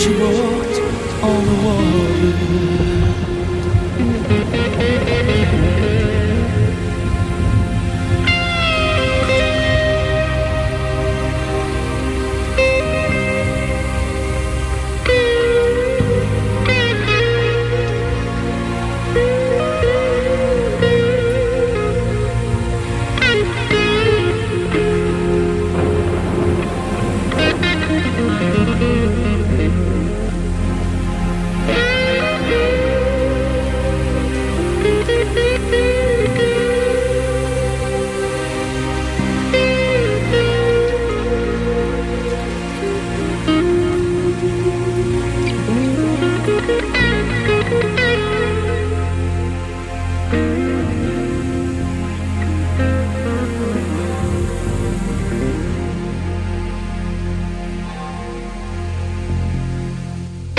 she walked on the water.